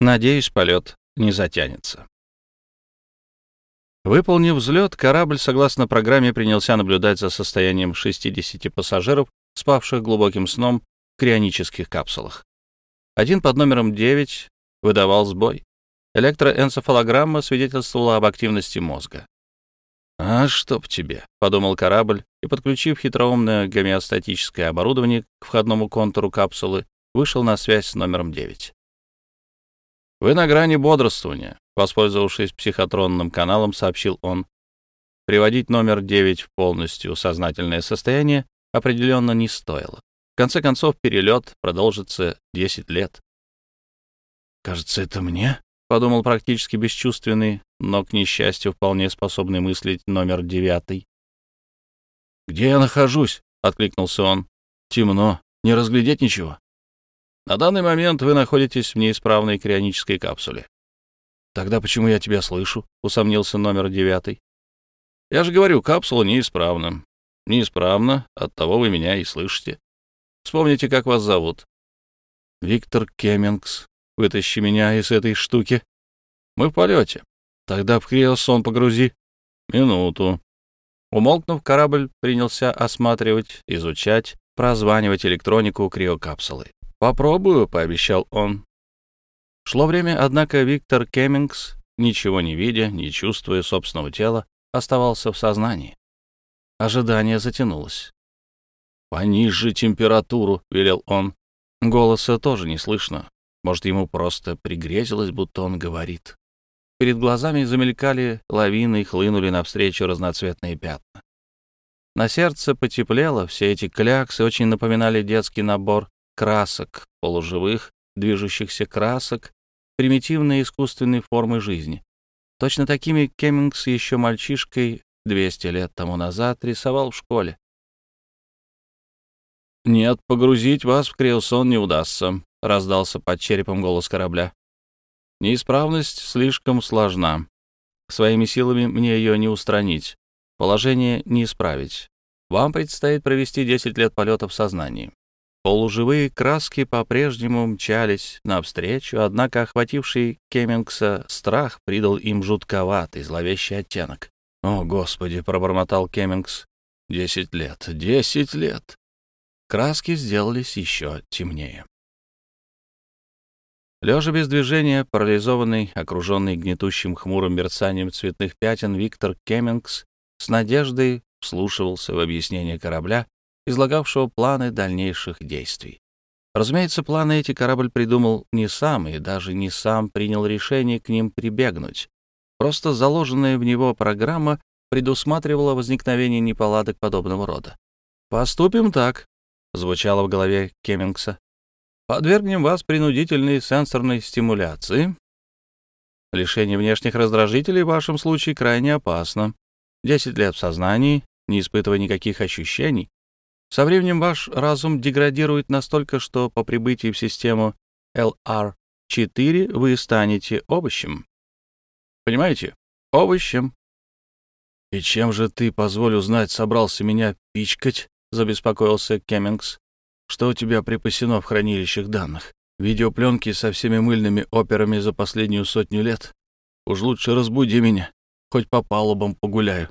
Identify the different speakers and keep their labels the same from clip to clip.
Speaker 1: Надеюсь, полет не затянется. Выполнив взлет, корабль, согласно программе, принялся наблюдать за состоянием 60 пассажиров, спавших глубоким сном в крионических капсулах. Один под номером 9 выдавал сбой. Электроэнцефалограмма свидетельствовала об активности мозга. «А чтоб тебе», — подумал корабль, и, подключив хитроумное гомеостатическое оборудование к входному контуру капсулы, вышел на связь с номером 9. «Вы на грани бодрствования», — воспользовавшись психотронным каналом, сообщил он. Приводить номер 9 в полностью сознательное состояние определенно не стоило. В конце концов, перелет продолжится 10 лет. «Кажется, это мне?» — подумал практически бесчувственный, но, к несчастью, вполне способный мыслить номер девятый. «Где я нахожусь?» — откликнулся он. «Темно. Не разглядеть ничего». «На данный момент вы находитесь в неисправной крионической капсуле». «Тогда почему я тебя слышу?» — усомнился номер девятый. «Я же говорю, капсула неисправна. Неисправна, оттого вы меня и слышите. Вспомните, как вас зовут». «Виктор Кеммингс», Вытащи меня из этой штуки. Мы в полете. Тогда в криосон погрузи. Минуту. Умолкнув, корабль принялся осматривать, изучать, прозванивать электронику криокапсулы. «Попробую», — пообещал он. Шло время, однако Виктор Кеммингс, ничего не видя, не чувствуя собственного тела, оставался в сознании. Ожидание затянулось. «Пониже температуру», — велел он. Голоса тоже не слышно. Может, ему просто пригрезилось, будто он говорит. Перед глазами замелькали лавины и хлынули навстречу разноцветные пятна. На сердце потеплело, все эти кляксы очень напоминали детский набор красок, полуживых, движущихся красок, примитивные искусственные формы жизни. Точно такими Кеммингс еще мальчишкой 200 лет тому назад рисовал в школе. «Нет, погрузить вас в криосон не удастся», — раздался под черепом голос корабля. «Неисправность слишком сложна. Своими силами мне ее не устранить. Положение не исправить. Вам предстоит провести 10 лет полета в сознании». Полуживые краски по-прежнему мчались навстречу, однако охвативший Кеммингса страх придал им жутковатый, зловещий оттенок. «О, Господи!» — пробормотал Кеммингс. «Десять лет! Десять лет!» Краски сделались еще темнее. Лежа без движения, парализованный, окруженный гнетущим хмурым мерцанием цветных пятен, Виктор Кеммингс с надеждой вслушивался в объяснение корабля, излагавшего планы дальнейших действий. Разумеется, планы эти корабль придумал не сам и даже не сам принял решение к ним прибегнуть. Просто заложенная в него программа предусматривала возникновение неполадок подобного рода. «Поступим так», — звучало в голове Кеммингса. Подвергнем вас принудительной сенсорной стимуляции. Лишение внешних раздражителей в вашем случае крайне опасно. Десять лет в сознании, не испытывая никаких ощущений. Со временем ваш разум деградирует настолько, что по прибытии в систему LR-4 вы станете овощем. Понимаете? Овощем. «И чем же ты, позволю знать, собрался меня пичкать?» — забеспокоился Кеммингс. Что у тебя припасено в хранилищах данных? Видеопленки со всеми мыльными операми за последнюю сотню лет? Уж лучше разбуди меня, хоть по палубам погуляю.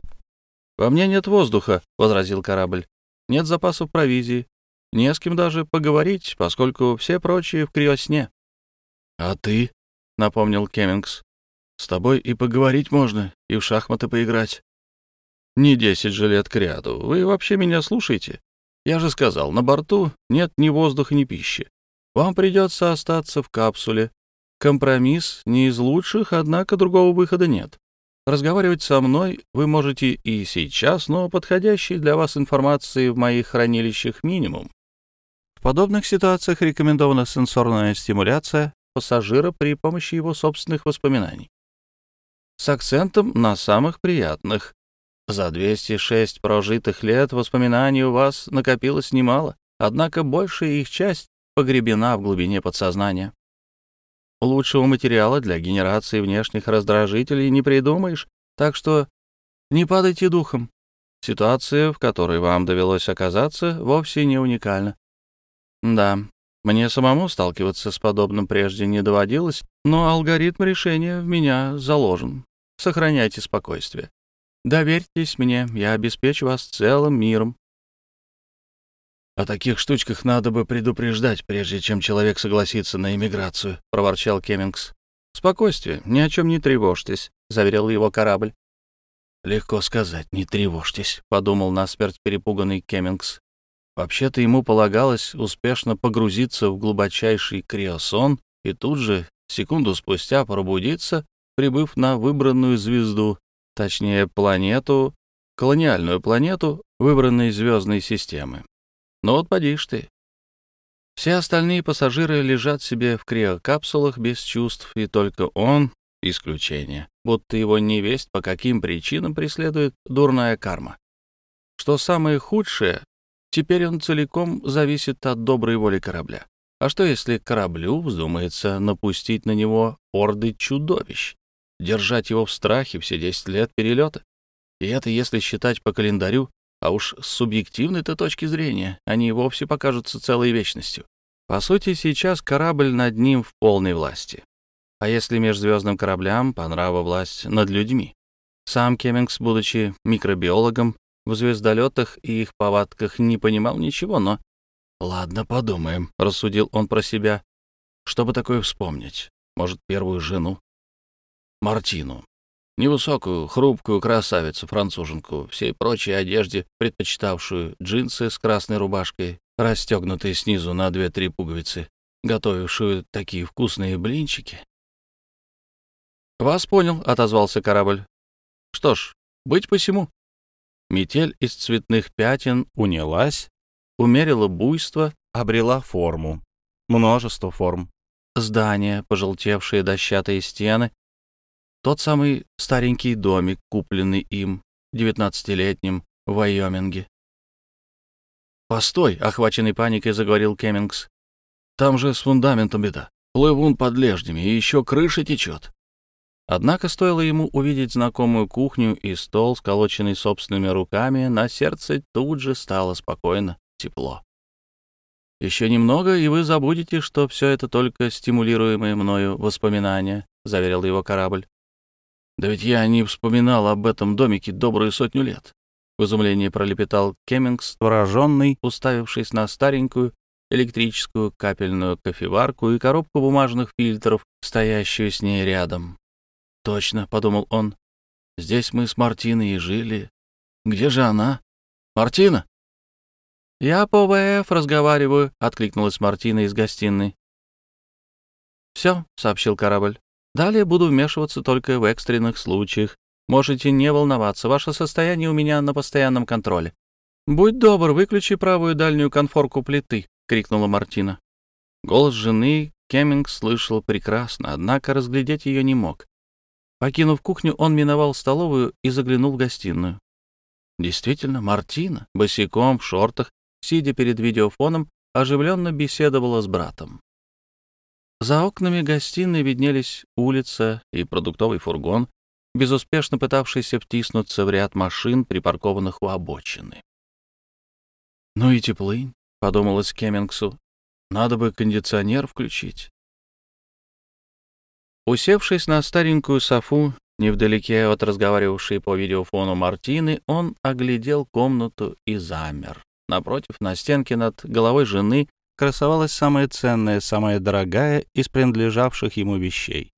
Speaker 1: — Во мне нет воздуха, — возразил корабль. — Нет запасов провизии. Не с кем даже поговорить, поскольку все прочие в криосне. — А ты? — напомнил Кеммингс. — С тобой и поговорить можно, и в шахматы поиграть. — Не десять же лет кряду. Вы вообще меня слушаете? Я же сказал, на борту нет ни воздуха, ни пищи. Вам придется остаться в капсуле. Компромисс не из лучших, однако другого выхода нет. Разговаривать со мной вы можете и сейчас, но подходящей для вас информации в моих хранилищах минимум. В подобных ситуациях рекомендована сенсорная стимуляция пассажира при помощи его собственных воспоминаний. С акцентом на самых приятных, за 206 прожитых лет воспоминаний у вас накопилось немало, однако большая их часть погребена в глубине подсознания. Лучшего материала для генерации внешних раздражителей не придумаешь, так что не падайте духом. Ситуация, в которой вам довелось оказаться, вовсе не уникальна. Да, Мне самому сталкиваться с подобным прежде не доводилось, но алгоритм решения в меня заложен. Сохраняйте спокойствие. Доверьтесь мне, я обеспечу вас целым миром. «О таких штучках надо бы предупреждать, прежде чем человек согласится на иммиграцию», — проворчал Кеммингс. «Спокойствие, ни о чем не тревожьтесь», — заверил его корабль. «Легко сказать, не тревожьтесь», — подумал насмерть перепуганный Кеммингс. Вообще-то ему полагалось успешно погрузиться в глубочайший криосон и тут же, секунду спустя, пробудиться, прибыв на выбранную звезду, точнее планету, колониальную планету выбранной звездной системы. Но вот поди ж ты. Все остальные пассажиры лежат себе в криокапсулах без чувств, и только он — исключение, будто его невесть по каким причинам преследует дурная карма. Что самое худшее, теперь он целиком зависит от доброй воли корабля. А что, если кораблю вздумается напустить на него орды чудовищ? держать его в страхе все 10 лет перелета. И это если считать по календарю, а уж с субъективной-то точки зрения они вовсе покажутся целой вечностью. По сути, сейчас корабль над ним в полной власти. А если межзвездным кораблям по нраву власть над людьми? Сам Кеммингс, будучи микробиологом, в звездолетах и их повадках не понимал ничего, но... «Ладно, подумаем», — рассудил он про себя. «Что бы такое вспомнить? Может, первую жену? Мартину. Невысокую, хрупкую красавицу-француженку, всей прочей одежде, предпочитавшую джинсы с красной рубашкой, расстегнутые снизу на две-три пуговицы, готовившую такие вкусные блинчики. «Вас понял», — отозвался корабль. «Что ж, быть посему». Метель из цветных пятен унялась, умерила буйство, обрела форму. Множество форм. Здания, пожелтевшие дощатые стены, тот самый старенький домик, купленный им, девятнадцатилетним, в Вайоминге. «Постой!» — охваченный паникой заговорил Кеммингс. «Там же с фундаментом беда. Плывун под лежнями, и еще крыша течет». Однако стоило ему увидеть знакомую кухню и стол, сколоченный собственными руками, на сердце тут же стало спокойно, тепло. «Еще немного, и вы забудете, что все это только стимулируемые мною воспоминания», — заверил его корабль. Да ведь я не вспоминал об этом домике добрую сотню лет. В изумлении пролепетал Кеммингс, пораженный, уставившись на старенькую электрическую капельную кофеварку и коробку бумажных фильтров, стоящую с ней рядом. «Точно», — подумал он, — «здесь мы с Мартиной и жили. Где же она? Мартина?» «Я по ВФ разговариваю», — откликнулась Мартина из гостиной. «Все», — сообщил корабль. Далее буду вмешиваться только в экстренных случаях. Можете не волноваться, ваше состояние у меня на постоянном контроле. «Будь добр, выключи правую дальнюю конфорку плиты», — крикнула Мартина. Голос жены Кемминг слышал прекрасно, однако разглядеть ее не мог. Покинув кухню, он миновал столовую и заглянул в гостиную. Действительно, Мартина, босиком, в шортах, сидя перед видеофоном, оживленно беседовала с братом. За окнами гостиной виднелись улица и продуктовый фургон, безуспешно пытавшийся втиснуться в ряд машин, припаркованных у обочины. «Ну и теплынь», — подумалось Кеммингсу, — «надо бы кондиционер включить». Усевшись на старенькую софу, невдалеке от разговаривавшей по видеофону Мартины, он оглядел комнату и замер. Напротив, на стенке над головой жены красовалась самая ценная, самая дорогая из принадлежавших ему вещей.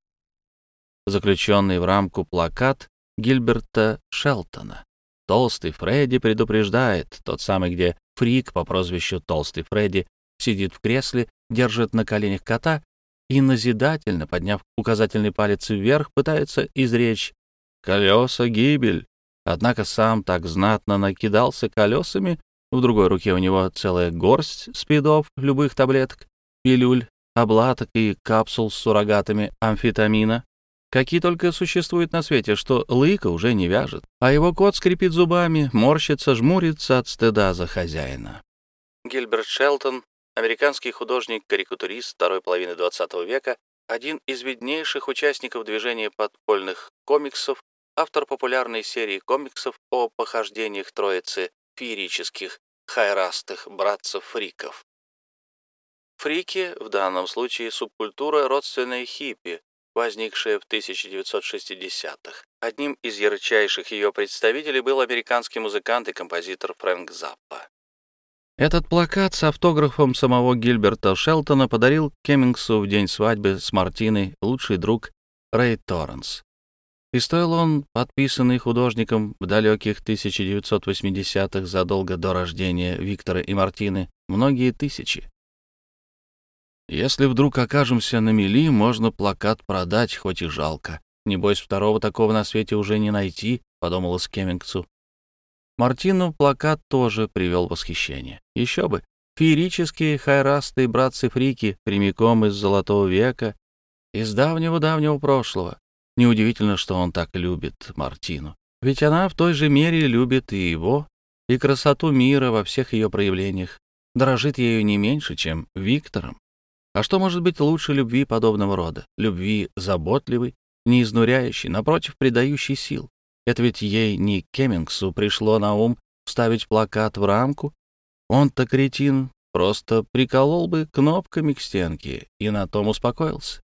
Speaker 1: Заключенный в рамку плакат Гильберта Шелтона. «Толстый Фредди предупреждает», тот самый, где фрик по прозвищу Толстый Фредди сидит в кресле, держит на коленях кота и назидательно, подняв указательный палец вверх, пытается изречь «колеса гибель». Однако сам так знатно накидался колесами, в другой руке у него целая горсть спидов, любых таблеток, пилюль, облаток и капсул с суррогатами амфетамина, какие только существуют на свете, что лыка уже не вяжет, а его кот скрипит зубами, морщится, жмурится от стыда за хозяина. Гильберт Шелтон, американский художник-карикатурист второй половины XX века, один из виднейших участников движения подпольных комиксов, автор популярной серии комиксов о похождениях троицы феерических, хайрастых братцев-фриков. Фрики, в данном случае субкультура родственной хиппи, возникшая в 1960-х. Одним из ярчайших ее представителей был американский музыкант и композитор Фрэнк Заппа. Этот плакат с автографом самого Гильберта Шелтона подарил Кеммингсу в день свадьбы с Мартиной лучший друг Рэй Торренс. И стоил он, подписанный художником в далеких 1980-х задолго до рождения Виктора и Мартины, многие тысячи. Если вдруг окажемся на мели, можно плакат продать, хоть и жалко. Небось, второго такого на свете уже не найти, — подумала Скеммингсу. Мартину плакат тоже привел восхищение. Еще бы, феерические хайрастые братцы-фрики прямиком из Золотого века, из давнего-давнего прошлого. Неудивительно, что он так любит Мартину. Ведь она в той же мере любит и его, и красоту мира во всех ее проявлениях, дорожит ею не меньше, чем Виктором. А что может быть лучше любви подобного рода? Любви заботливой, не изнуряющей, напротив, придающей сил. Это ведь ей не Кеммингсу пришло на ум вставить плакат в рамку. Он-то, кретин, просто приколол бы кнопками к стенке и на том успокоился.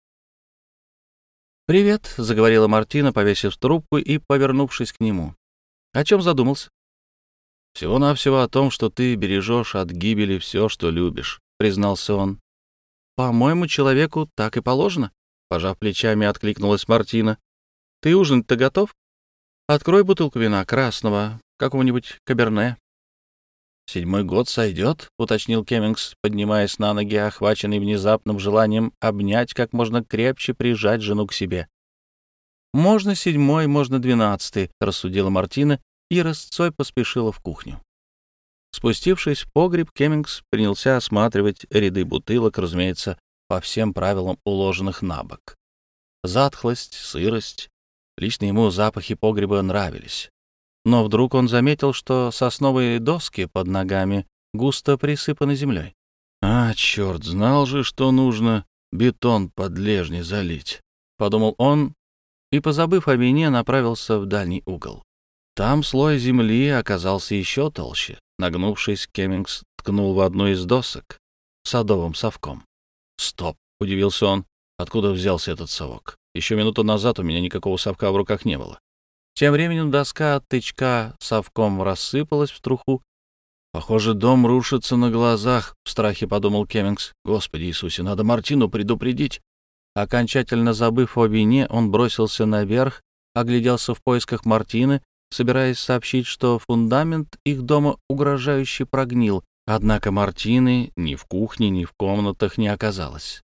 Speaker 1: «Привет», — заговорила Мартина, повесив трубку и повернувшись к нему. «О чем задумался?» «Всего-навсего о том, что ты бережешь от гибели все, что любишь», — признался он. «По-моему, человеку так и положено», — пожав плечами, откликнулась Мартина. «Ты ужин-то готов? Открой бутылку вина красного, какого-нибудь каберне». «Седьмой год сойдет», — уточнил Кеммингс, поднимаясь на ноги, охваченный внезапным желанием обнять, как можно крепче прижать жену к себе. «Можно седьмой, можно двенадцатый», — рассудила Мартина и рысцой поспешила в кухню. Спустившись в погреб, Кеммингс принялся осматривать ряды бутылок, разумеется, по всем правилам уложенных на бок. Затхлость, сырость. Лично ему запахи погреба нравились. Но вдруг он заметил, что сосновые доски под ногами густо присыпаны землей. «А, черт, знал же, что нужно бетон под лежни залить», — подумал он и, позабыв о вине, направился в дальний угол. Там слой земли оказался еще толще. Нагнувшись, Кеммингс ткнул в одну из досок садовым совком. «Стоп!» — удивился он. «Откуда взялся этот совок? Еще минуту назад у меня никакого совка в руках не было. Тем временем доска от тычка совком рассыпалась в труху. «Похоже, дом рушится на глазах», — в страхе подумал Кеммингс. «Господи Иисусе, надо Мартину предупредить». Окончательно забыв о вине, он бросился наверх, огляделся в поисках Мартины, собираясь сообщить, что фундамент их дома угрожающе прогнил, однако Мартины ни в кухне, ни в комнатах не оказалось.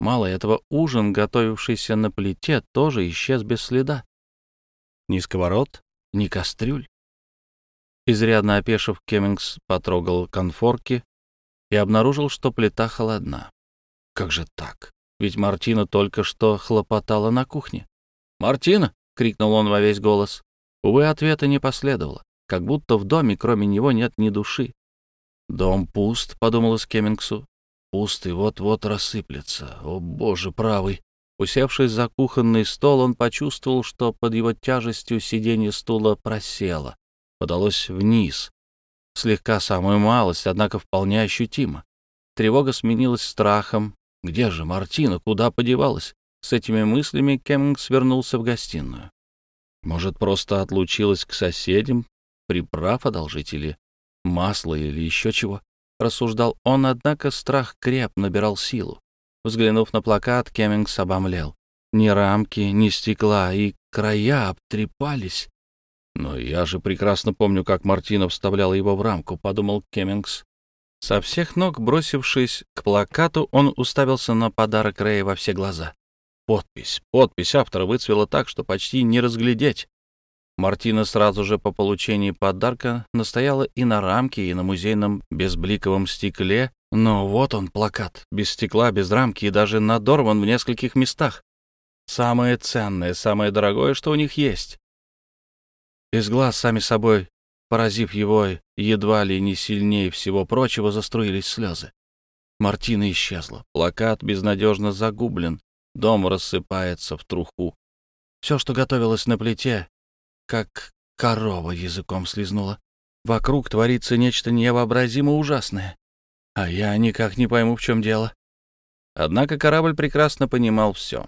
Speaker 1: Мало этого, ужин, готовившийся на плите, тоже исчез без следа. Ни сковород, ни кастрюль. Изрядно опешив, Кеммингс потрогал конфорки и обнаружил, что плита холодна. Как же так? Ведь Мартина только что хлопотала на кухне. «Мартина!» — крикнул он во весь голос. Увы, ответа не последовало, как будто в доме кроме него нет ни души. «Дом пуст», — подумалось Кеммингсу. «Пуст и вот-вот рассыплется. О, боже правый!» Усевшись за кухонный стол, он почувствовал, что под его тяжестью сиденье стула просело, подалось вниз. Слегка самую малость, однако вполне ощутимо. Тревога сменилась страхом. Где же Мартина? Куда подевалась? С этими мыслями Кеммингс вернулся в гостиную. Может, просто отлучилась к соседям, приправ одолжить или масло или еще чего? Рассуждал он, однако страх креп набирал силу. Взглянув на плакат, Кеммингс обомлел. Ни рамки, ни стекла, и края обтрепались. «Но я же прекрасно помню, как Мартина вставляла его в рамку», — подумал Кеммингс. Со всех ног, бросившись к плакату, он уставился на подарок Рэя во все глаза. Подпись, подпись автора выцвела так, что почти не разглядеть. Мартина сразу же по получении подарка настояла и на рамке, и на музейном безбликовом стекле, но вот он, плакат, без стекла, без рамки и даже надорван в нескольких местах. Самое ценное, самое дорогое, что у них есть. Из глаз, сами собой, поразив его, едва ли не сильнее всего прочего, заструились слезы. Мартина исчезла. Плакат безнадежно загублен. Дом рассыпается в труху. Все, что готовилось на плите, как корова языком слезнула. Вокруг творится нечто невообразимо ужасное. А я никак не пойму, в чем дело. Однако корабль прекрасно понимал все.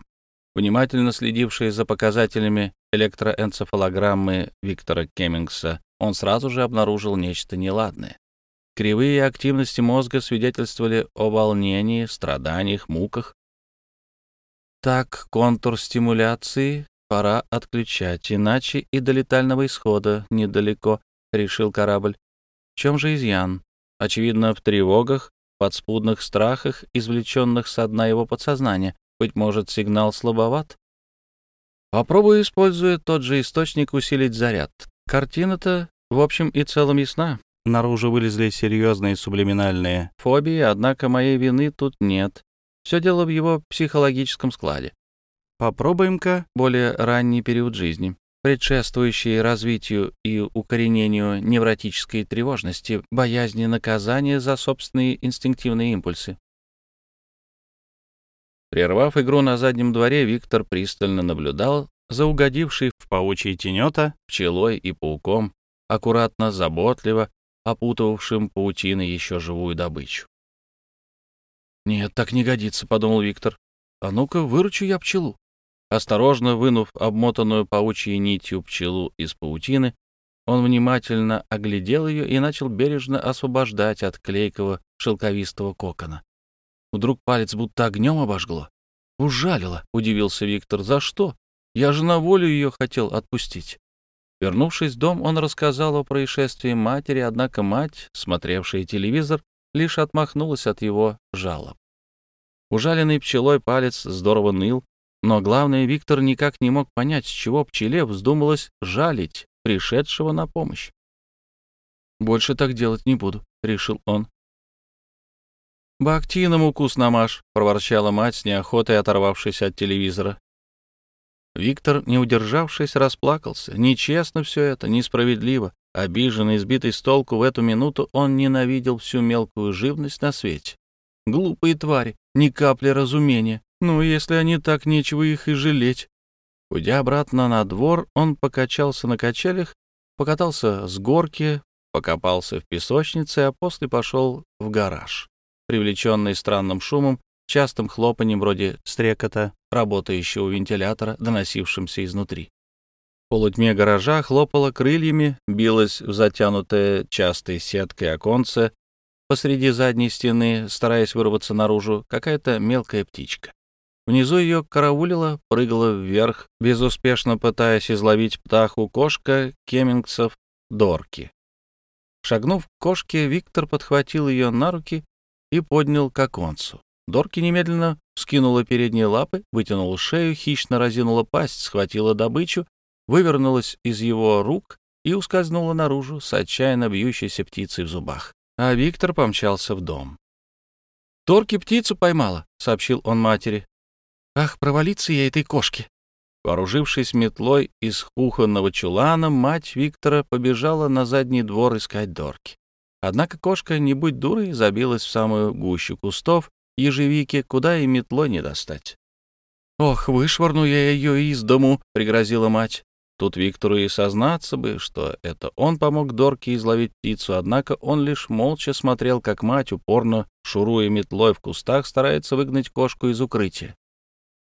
Speaker 1: Внимательно следивший за показателями электроэнцефалограммы Виктора Кеммингса, он сразу же обнаружил нечто неладное. Кривые активности мозга свидетельствовали о волнении, страданиях, муках. Так, контур стимуляции пора отключать, иначе и до летального исхода недалеко, — решил корабль. В чем же изъян? Очевидно, в тревогах, подспудных страхах, извлеченных со дна его подсознания. Быть может, сигнал слабоват? Попробую, используя тот же источник, усилить заряд. Картина-то, в общем и целом, ясна. Наружу вылезли серьезные сублиминальные фобии, однако моей вины тут нет. Все дело в его психологическом складе. Попробуем-ка более ранний период жизни предшествующие развитию и укоренению невротической тревожности, боязни наказания за собственные инстинктивные импульсы. Прервав игру на заднем дворе, Виктор пристально наблюдал за угодившей в паучьи тенета пчелой и пауком, аккуратно, заботливо опутывавшим паутиной еще живую добычу. «Нет, так не годится», — подумал Виктор. «А ну-ка, выручу я пчелу». Осторожно вынув обмотанную паучьей нитью пчелу из паутины, он внимательно оглядел ее и начал бережно освобождать от клейкого шелковистого кокона. Вдруг палец будто огнем обожгло. «Ужалило», — удивился Виктор. «За что? Я же на волю ее хотел отпустить». Вернувшись в дом, он рассказал о происшествии матери, однако мать, смотревшая телевизор, лишь отмахнулась от его жалоб. Ужаленный пчелой палец здорово ныл, но главное, Виктор никак не мог понять, с чего пчеле вздумалось жалить пришедшего на помощь. «Больше так делать не буду», — решил он. «Бактином укус намажь», — проворчала мать с неохотой, оторвавшись от телевизора. Виктор, не удержавшись, расплакался. Нечестно все это, несправедливо. Обиженный, сбитый с толку в эту минуту, он ненавидел всю мелкую живность на свете. Глупые твари, ни капли разумения. Ну, если они так, нечего их и жалеть. Уйдя обратно на двор, он покачался на качелях, покатался с горки, покопался в песочнице, а после пошел в гараж, привлеченный странным шумом, частым хлопанием вроде стрекота, работающего вентилятора, доносившимся изнутри. В полутьме гаража хлопала крыльями, билась в затянутое частой сеткой оконце посреди задней стены, стараясь вырваться наружу, какая-то мелкая птичка. Внизу ее караулила, прыгала вверх, безуспешно пытаясь изловить птаху кошка кемингсов Дорки. Шагнув к кошке, Виктор подхватил ее на руки и поднял к оконцу. Дорки немедленно скинула передние лапы, вытянула шею, хищно разинула пасть, схватила добычу, вывернулась из его рук и ускользнула наружу с отчаянно бьющейся птицей в зубах. А Виктор помчался в дом. «Торки птицу поймала», — сообщил он матери. Ах, провалиться я этой кошке! Вооружившись метлой из кухонного чулана, мать Виктора побежала на задний двор искать дорки. Однако кошка, не будь дурой, забилась в самую гущу кустов ежевики, куда и метлой не достать. «Ох, вышвырну я ее из дому!» — пригрозила мать. Тут Виктору и сознаться бы, что это он помог Дорке изловить птицу, однако он лишь молча смотрел, как мать, упорно шуруя метлой в кустах, старается выгнать кошку из укрытия.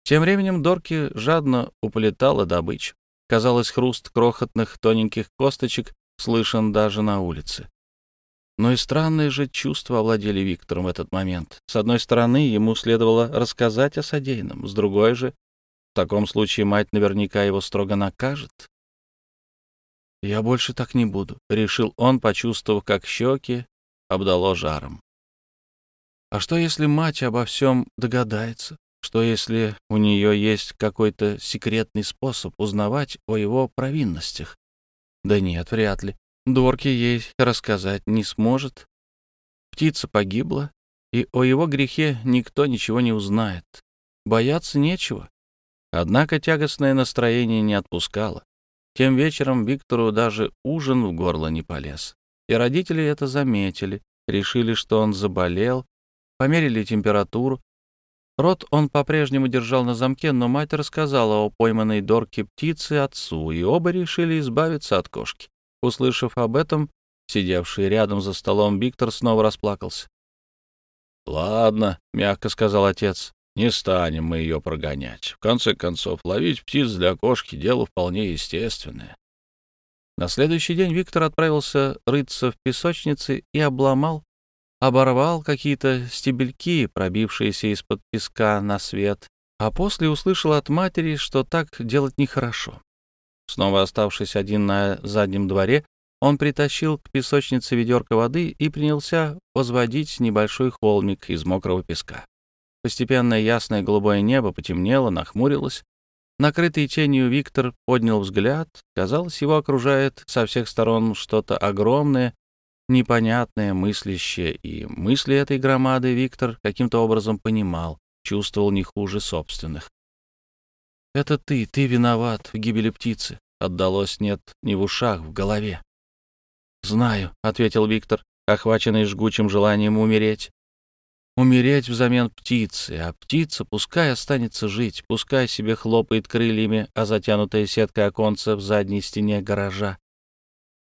Speaker 1: Тем временем Дорки жадно уплетала добычу. Казалось, хруст крохотных тоненьких косточек слышен даже на улице. Но и странные же чувства овладели Виктором в этот момент. С одной стороны, ему следовало рассказать о содеянном, с другой же, в таком случае мать наверняка его строго накажет. «Я больше так не буду», — решил он, почувствовав, как щеки обдало жаром. «А что, если мать обо всем догадается? Что если у нее есть какой-то секретный способ узнавать о его провинностях? Да нет, вряд ли. Дорки ей рассказать не сможет. Птица погибла, и о его грехе никто ничего не узнает. Бояться нечего. Однако тягостное настроение не отпускало. Тем вечером Виктору даже ужин в горло не полез. И родители это заметили, решили, что он заболел, померили температуру, Рот он по-прежнему держал на замке, но мать рассказала о пойманной дорке птице отцу, и оба решили избавиться от кошки. Услышав об этом, сидевший рядом за столом Виктор снова расплакался. «Ладно», — мягко сказал отец, — «не станем мы ее прогонять. В конце концов, ловить птиц для кошки — дело вполне естественное». На следующий день Виктор отправился рыться в песочнице и обломал, оборвал какие-то стебельки, пробившиеся из-под песка на свет, а после услышал от матери, что так делать нехорошо. Снова оставшись один на заднем дворе, он притащил к песочнице ведерко воды и принялся возводить небольшой холмик из мокрого песка. Постепенно ясное голубое небо потемнело, нахмурилось. Накрытый тенью Виктор поднял взгляд. Казалось, его окружает со всех сторон что-то огромное, непонятное, мыслящее, и мысли этой громады Виктор каким-то образом понимал, чувствовал не хуже собственных. «Это ты, ты виноват в гибели птицы», — отдалось нет не в ушах, в голове. «Знаю», — ответил Виктор, охваченный жгучим желанием умереть. Умереть взамен птицы, а птица пускай останется жить, пускай себе хлопает крыльями, а затянутая сеткой оконца в задней стене гаража.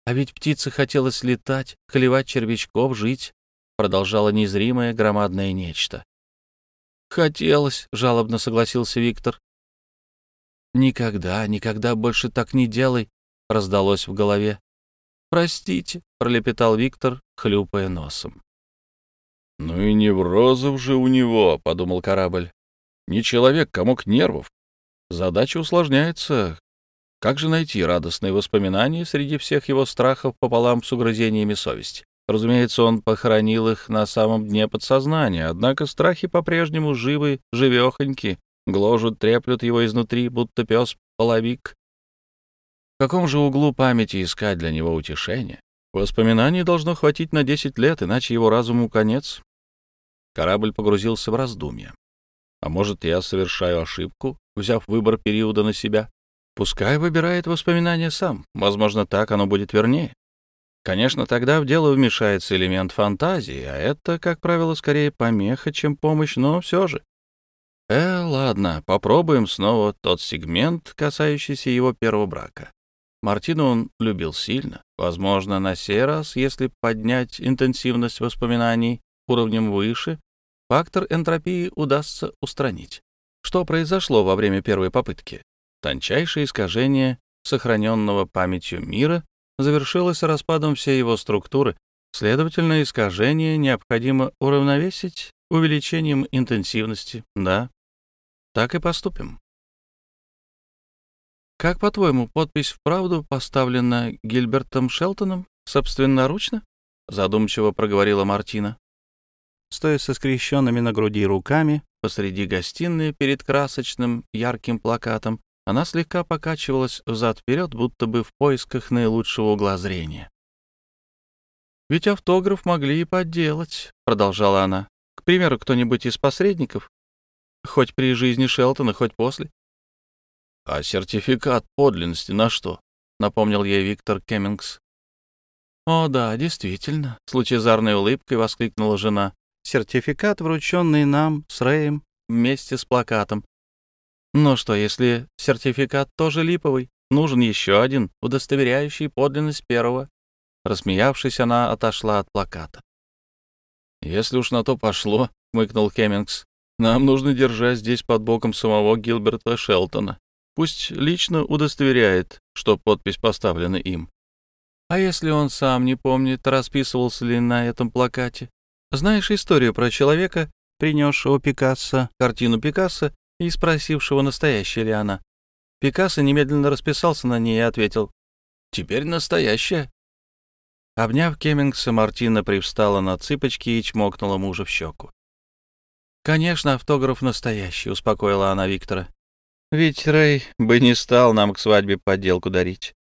Speaker 1: А ведь птице хотелось летать, клевать червячков, жить, продолжало незримое громадное нечто. «Хотелось», — жалобно согласился Виктор. «Никогда, никогда больше так не делай», — раздалось в голове. «Простите», — пролепетал Виктор, хлюпая носом.
Speaker 2: «Ну и неврозов же у него», — подумал корабль. «Не человек, комок нервов. Задача усложняется. Как же найти радостные воспоминания среди всех его страхов пополам с угрызениями совести? Разумеется, он похоронил их на самом дне подсознания, однако страхи по-прежнему живы, живехоньки, гложут, треплют его изнутри, будто пес-половик. В каком же углу памяти искать для него утешение? Воспоминаний должно хватить на десять лет, иначе его разуму конец. Корабль погрузился в раздумья. А может, я совершаю ошибку, взяв выбор периода на себя? Пускай выбирает воспоминания сам. Возможно, так оно будет вернее. Конечно, тогда в дело вмешается элемент фантазии, а это, как правило, скорее помеха, чем помощь, но все же. Э, ладно, попробуем снова тот сегмент, касающийся его первого брака. Мартину он любил сильно. Возможно, на сей раз, если поднять интенсивность воспоминаний уровнем выше, фактор энтропии удастся устранить. Что произошло во время первой попытки? Тончайшее искажение сохраненного памятью мира завершилось распадом всей его структуры, следовательно, искажение необходимо уравновесить увеличением интенсивности. Да, так и поступим. Как, по-твоему, подпись вправду поставлена Гильбертом Шелтоном собственноручно? Задумчиво проговорила Мартина стоя со скрещенными на груди руками посреди гостиной перед красочным ярким плакатом, она слегка покачивалась взад-вперед, будто бы в поисках наилучшего угла зрения. «Ведь автограф могли и подделать», — продолжала она. «К примеру, кто-нибудь из посредников, хоть при жизни Шелтона, хоть после». «А сертификат подлинности на что?» — напомнил ей Виктор Кеммингс. «О, да, действительно», — с лучезарной улыбкой воскликнула жена сертификат, врученный нам с Рэем вместе с плакатом. Но что, если сертификат тоже липовый? Нужен еще один, удостоверяющий подлинность первого. Рассмеявшись, она отошла от плаката. «Если уж на то пошло», — мыкнул Хеммингс, — «нам нужно держать здесь под боком самого Гилберта Шелтона. Пусть лично удостоверяет, что подпись поставлена им. А если он сам не помнит, расписывался ли на этом плакате? Знаешь историю про человека, принесшего Пикассо картину Пикассо и спросившего, настоящая ли она? Пикассо немедленно расписался на ней и ответил, «Теперь настоящая». Обняв Кеммингса, Мартина привстала на цыпочки и чмокнула мужа в щеку. «Конечно, автограф настоящий», — успокоила она Виктора. «Ведь Рэй бы не стал нам к свадьбе подделку дарить.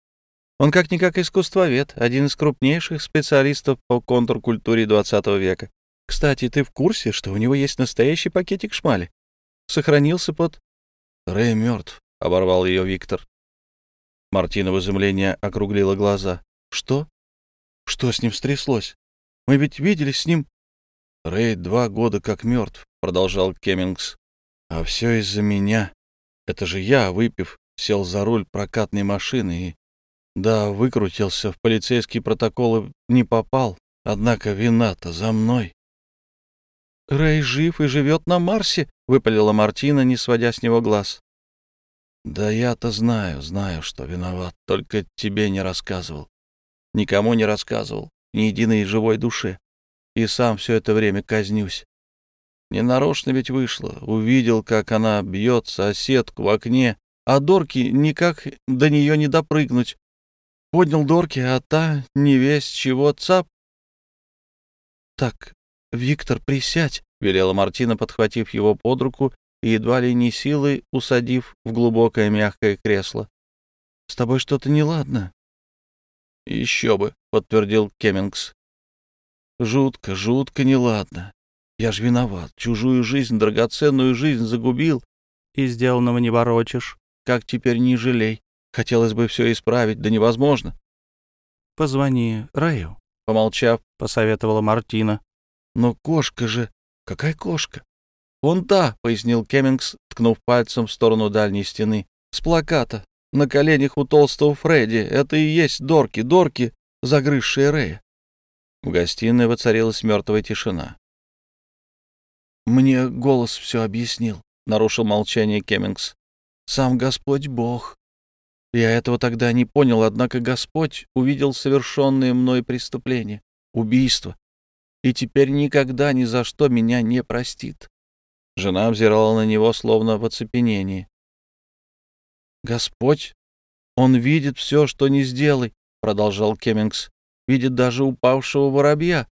Speaker 2: Он как-никак искусствовед, один из крупнейших специалистов по контркультуре XX века. Кстати, ты в курсе, что у него есть настоящий пакетик шмали? Сохранился под... Рэй мертв, — оборвал ее Виктор. Мартина в изумлении округлила глаза. Что? Что с ним стряслось? Мы ведь виделись с ним... Рэй два года как мертв, — продолжал Кеммингс. А все из-за меня. Это же я, выпив, сел за руль прокатной машины и... Да, выкрутился, в полицейские протоколы не попал, однако вина-то за мной. Рэй жив и живет на Марсе», — выпалила Мартина, не сводя с него глаз. «Да я-то знаю, знаю, что виноват, только тебе не рассказывал. Никому не рассказывал, ни единой живой душе. И сам все это время казнюсь. Ненарочно ведь вышло. Увидел, как она бьется о сетку в окне, а Дорки никак до нее не допрыгнуть. Поднял Дорки, а та не весь чего цап. — Так, Виктор, присядь, — велела Мартина, подхватив его под руку и едва ли не силой усадив в глубокое мягкое кресло. — С тобой что-то неладно. — Еще бы, — подтвердил Кеммингс. — Жутко, жутко неладно. Я ж виноват. Чужую жизнь, драгоценную жизнь загубил. И сделанного не ворочишь. Как теперь не жалей. Хотелось бы все исправить, да невозможно. — Позвони Раю, — помолчав, посоветовала Мартина. — Но кошка же... Какая кошка? — Вон та, — пояснил Кеммингс, ткнув пальцем в сторону дальней стены. — С плаката. На коленях у толстого Фредди. Это и есть Дорки, Дорки, загрызшие Рэя. В гостиной воцарилась мертвая тишина. «Мне голос все объяснил», — нарушил молчание Кеммингс. «Сам Господь Бог. Я этого тогда не понял, однако Господь увидел совершенное мной преступление, убийство, и теперь никогда ни за что меня не простит». Жена взирала на него, словно в оцепенении. «Господь, Он видит все, что не сделай», — продолжал Кеммингс. «Видит даже упавшего воробья.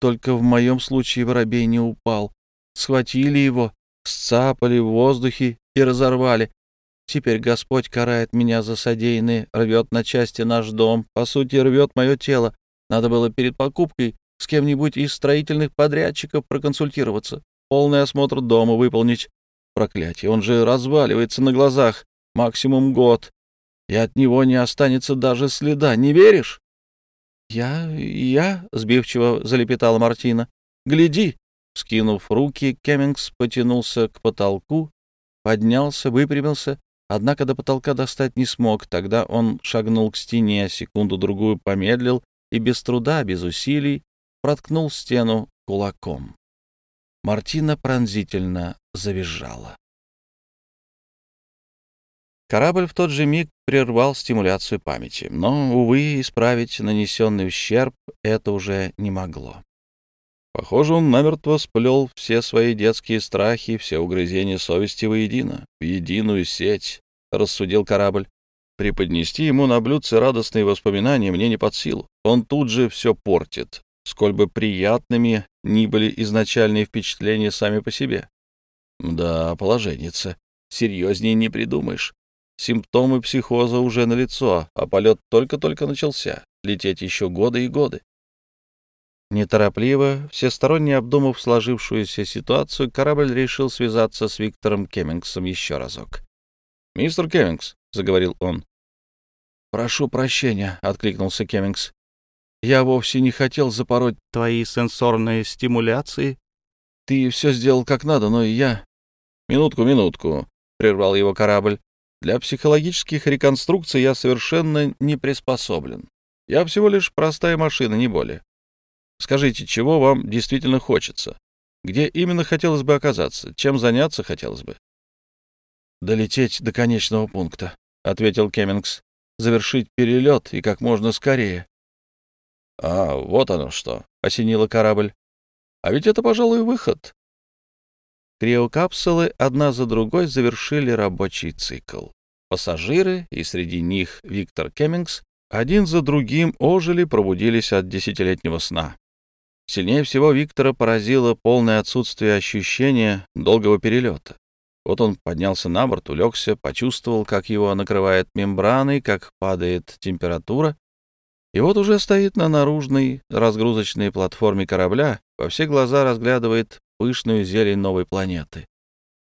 Speaker 2: Только в моем случае воробей не упал схватили его, сцапали в воздухе и разорвали. Теперь Господь карает меня за содеянное, рвет на части наш дом, по сути, рвет мое тело. Надо было перед покупкой с кем-нибудь из строительных подрядчиков проконсультироваться, полный осмотр дома выполнить. Проклятие, он же разваливается на глазах, максимум год, и от него не останется даже следа, не веришь? — Я... я... — сбивчиво залепетала Мартина. — Гляди, Скинув руки, Кеммингс потянулся к потолку, поднялся, выпрямился, однако до потолка достать не смог. Тогда он шагнул к стене, секунду-другую помедлил и без труда, без усилий проткнул стену кулаком. Мартина пронзительно завизжала. Корабль в тот же миг прервал стимуляцию памяти, но, увы, исправить нанесенный ущерб это уже не могло. Похоже, он намертво сплел все свои детские страхи, все угрызения совести воедино, в единую сеть, — рассудил корабль. Преподнести ему на блюдце радостные воспоминания мне не под силу. Он тут же все портит, сколь бы приятными ни были изначальные впечатления сами по себе. Да, положенница. Серьезнее не придумаешь. Симптомы психоза уже налицо, а полет только-только начался. Лететь еще годы и годы. Неторопливо, всесторонне обдумав сложившуюся ситуацию, корабль решил связаться с Виктором Кеммингсом еще разок. «Мистер Кеммингс», — заговорил он. «Прошу прощения», — откликнулся Кеммингс. «Я вовсе не хотел запороть твои сенсорные стимуляции. Ты все сделал как надо, но и я...» «Минутку, минутку», — прервал его корабль. «Для психологических реконструкций я совершенно не приспособлен. Я всего лишь простая машина, не более. Скажите, чего вам действительно хочется? Где именно хотелось бы оказаться? Чем заняться хотелось бы? «Долететь до конечного пункта», — ответил Кеммингс. «Завершить перелет и как можно скорее». «А, вот оно что», — осенило корабль. «А ведь это, пожалуй, выход». Криокапсулы одна за другой завершили рабочий цикл. Пассажиры, и среди них Виктор Кеммингс, один за другим ожили, пробудились от десятилетнего сна. Сильнее всего Виктора поразило полное отсутствие ощущения долгого перелета. Вот он поднялся на борт, улегся, почувствовал, как его накрывает мембраной, как падает температура, и вот уже стоит на наружной разгрузочной платформе корабля, во все глаза разглядывает пышную зелень новой планеты.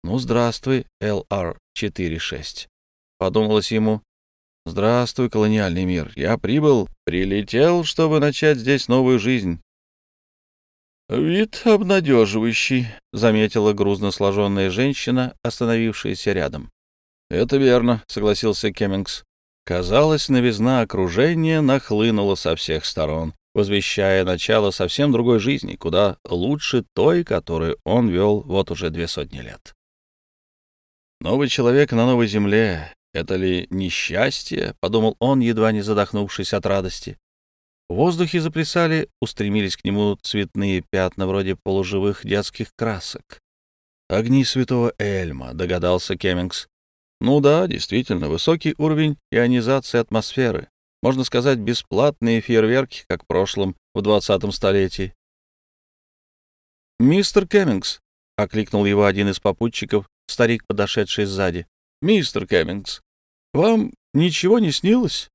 Speaker 2: «Ну, здравствуй, ЛР-46», — подумалось ему. «Здравствуй, колониальный мир. Я прибыл, прилетел, чтобы начать здесь новую жизнь. «Вид обнадеживающий», — заметила грузно сложенная женщина, остановившаяся рядом. «Это верно», — согласился Кеммингс. Казалось, новизна окружения нахлынула со всех сторон.
Speaker 1: возвещая начало совсем другой жизни, куда лучше той, которую он вел вот уже две сотни лет. Новый человек на новой земле — это ли несчастье? — подумал он, едва не задохнувшись от радости. В воздухе заплясали, устремились к нему цветные пятна вроде полуживых детских красок. «Огни святого Эльма», — догадался Кеммингс. «Ну да, действительно, высокий уровень ионизации атмосферы. Можно сказать, бесплатные фейерверки, как в прошлом, в двадцатом столетии». «Мистер Кеммингс», — окликнул его один из попутчиков, старик, подошедший сзади. «Мистер Кеммингс, вам ничего не снилось?»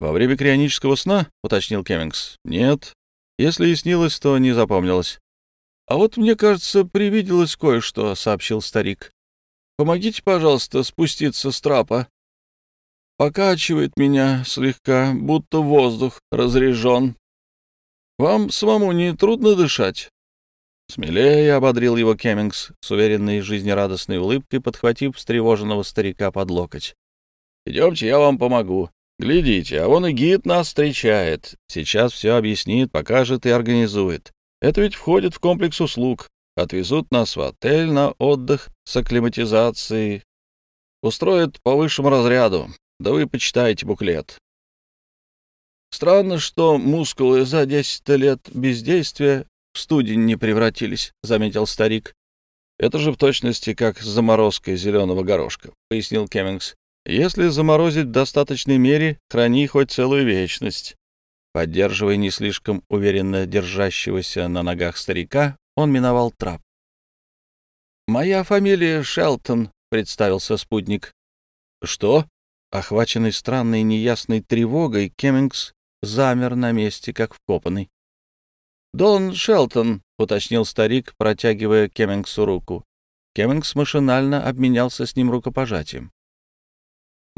Speaker 1: «Во время крионического сна?» — уточнил Кеммингс. «Нет. Если и снилось, то не запомнилось». «А вот мне кажется, привиделось кое-что», — сообщил старик. «Помогите, пожалуйста, спуститься с трапа. Покачивает меня слегка, будто воздух разрежен. Вам самому не трудно дышать?» «Смелее», — ободрил его Кеммингс с уверенной жизнерадостной улыбкой, подхватив встревоженного старика под локоть. «Идемте, я вам помогу. Глядите, а вон и гид нас встречает. Сейчас все объяснит, покажет и организует. Это ведь входит в комплекс услуг. Отвезут нас в отель на отдых с акклиматизацией. Устроят по высшему разряду. Да вы почитайте буклет. Странно, что мускулы за десять лет бездействия в студень не превратились, — заметил старик. Это же в точности как с заморозкой зеленого горошка, — пояснил Кеммингс. Если заморозить в достаточной мере, храни хоть целую вечность. Поддерживая не слишком уверенно держащегося на ногах старика, он миновал трап. «Моя фамилия Шелтон», — представился спутник. «Что?» Охваченный странной неясной тревогой, Кеммингс замер на месте, как вкопанный. «Дон Шелтон», — уточнил старик, протягивая Кеммингсу руку. Кеммингс машинально обменялся с ним рукопожатием.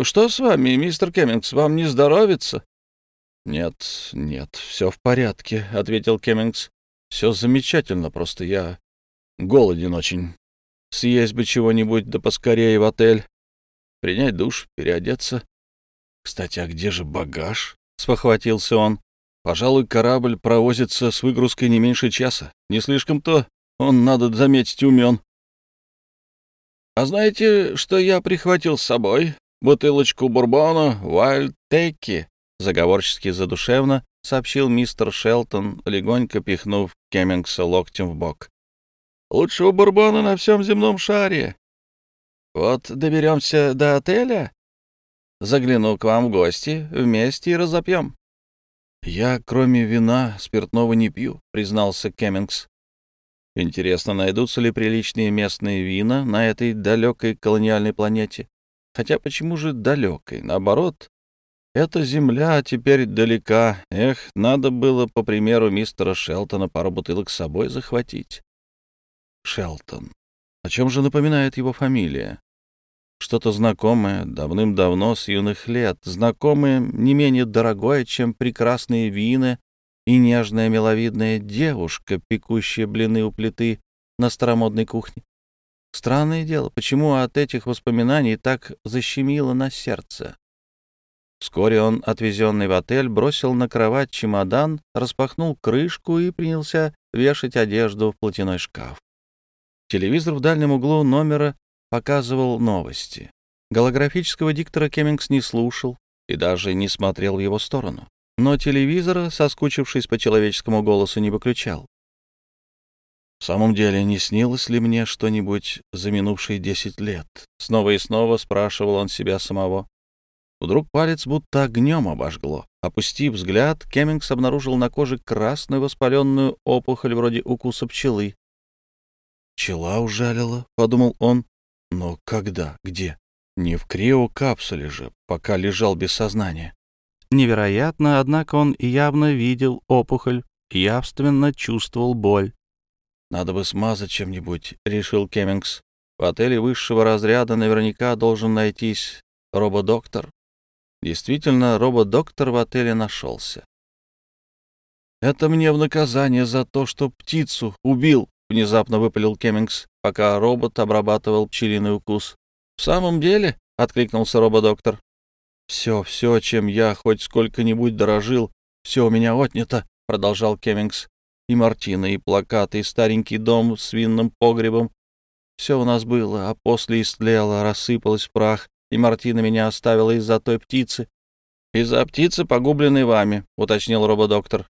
Speaker 1: «Что с вами, мистер Кеммингс, вам не здоровится?» «Нет, нет, все в порядке», — ответил Кеммингс. «Все замечательно, просто я голоден очень. Съесть бы чего-нибудь, да поскорее в отель. Принять душ, переодеться. Кстати, а где же багаж?» — спохватился он. «Пожалуй, корабль провозится с выгрузкой не меньше часа. Не слишком-то он, надо заметить, умен». «А знаете, что я прихватил с собой?» бутылочку бурбона Вальтеки, заговорчески задушевно сообщил мистер Шелтон, легонько пихнув Кеммингса локтем в бок. Лучшего бурбона на всем земном шаре. Вот доберемся до отеля, загляну к вам в гости, вместе и разопьем. Я, кроме вина, спиртного не пью, признался Кеммингс. Интересно, найдутся ли приличные местные вина на этой далекой колониальной планете? Хотя почему же далекой? Наоборот, эта земля теперь далека. Эх, надо было, по примеру мистера Шелтона, пару бутылок с собой захватить. Шелтон. О чем же напоминает его фамилия? Что-то знакомое, давным-давно, с юных лет, знакомое не менее дорогое, чем прекрасные вина и нежная миловидная девушка, пекущая блины у плиты на старомодной кухне. Странное дело, почему от этих воспоминаний так защемило на сердце. Вскоре он, отвезенный в отель, бросил на кровать чемодан, распахнул крышку и принялся вешать одежду в платяной шкаф. Телевизор в дальнем углу номера показывал новости. Голографического диктора Кеммингс не слушал и даже не смотрел в его сторону. Но телевизора, соскучившись по человеческому голосу, не выключал. В самом деле, не снилось ли мне что-нибудь за минувшие десять лет? Снова и снова спрашивал он себя самого. Вдруг палец будто огнем обожгло. Опустив взгляд, Кеммингс обнаружил на коже красную воспаленную опухоль вроде укуса пчелы. «Пчела ужалила», — подумал он. «Но когда? Где? Не в криокапсуле же, пока лежал без сознания». Невероятно, однако он явно видел опухоль, явственно чувствовал боль. «Надо бы смазать чем-нибудь», — решил Кеммингс. «В отеле высшего разряда наверняка должен найтись рободоктор». Действительно, рободоктор в отеле нашелся. «Это мне в наказание за то, что птицу убил», — внезапно выпалил Кеммингс, пока робот обрабатывал пчелиный укус. «В самом деле?» — откликнулся рободоктор. «Все, все, чем я хоть сколько-нибудь дорожил,
Speaker 2: все у меня отнято», — продолжал Кеммингс. «И Мартина, и плакаты, и старенький дом с винным погребом. Все у нас было, а после истлело, рассыпалось в прах, и Мартина меня оставила из-за той птицы». «Из-за птицы, погубленной вами», — уточнил рободоктор.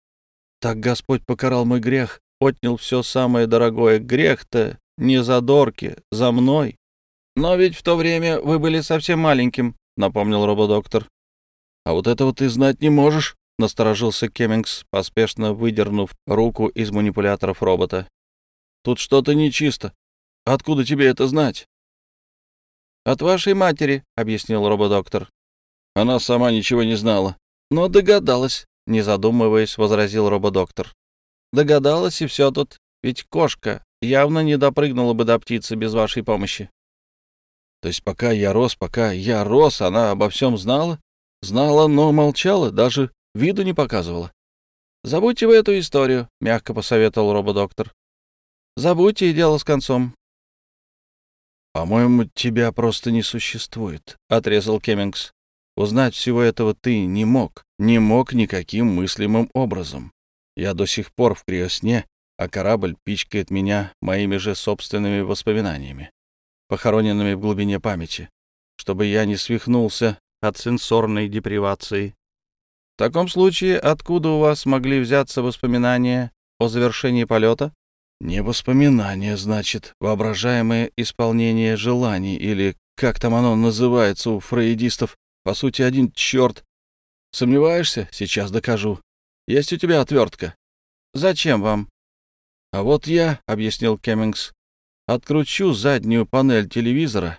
Speaker 2: «Так Господь покарал мой грех, отнял все самое дорогое. Грех-то не за Дорки, за мной». «Но ведь в то время вы были совсем маленьким», — напомнил рободоктор. «А вот этого ты знать не можешь», — насторожился Кеммингс, поспешно выдернув руку из манипуляторов робота. «Тут что-то нечисто. Откуда тебе это знать?» «От вашей матери», — объяснил рободоктор. Она сама ничего не знала, но догадалась, — не задумываясь, возразил рободоктор. Догадалась, и все тут. Ведь кошка явно не допрыгнула бы до птицы без вашей помощи. То есть пока я рос, пока я рос, она обо всем знала? Знала, но молчала, даже виду не показывала. «Забудьте вы эту историю», — мягко посоветовал рободоктор. «Забудьте, и дело с концом». «По-моему, тебя просто не существует», — отрезал Кеммингс. «Узнать всего этого ты не мог, не мог никаким мыслимым образом. Я до сих пор в криосне, а корабль пичкает меня моими же собственными воспоминаниями похороненными в глубине памяти, чтобы я не свихнулся от сенсорной депривации. В таком случае, откуда у вас могли взяться воспоминания о завершении полета? Не воспоминания, значит, воображаемое исполнение желаний, или как там оно называется у фрейдистов, по сути, один черт. Сомневаешься? Сейчас докажу. Есть у тебя отвертка? Зачем вам? А вот я, — объяснил Кеммингс, Откручу заднюю панель телевизора,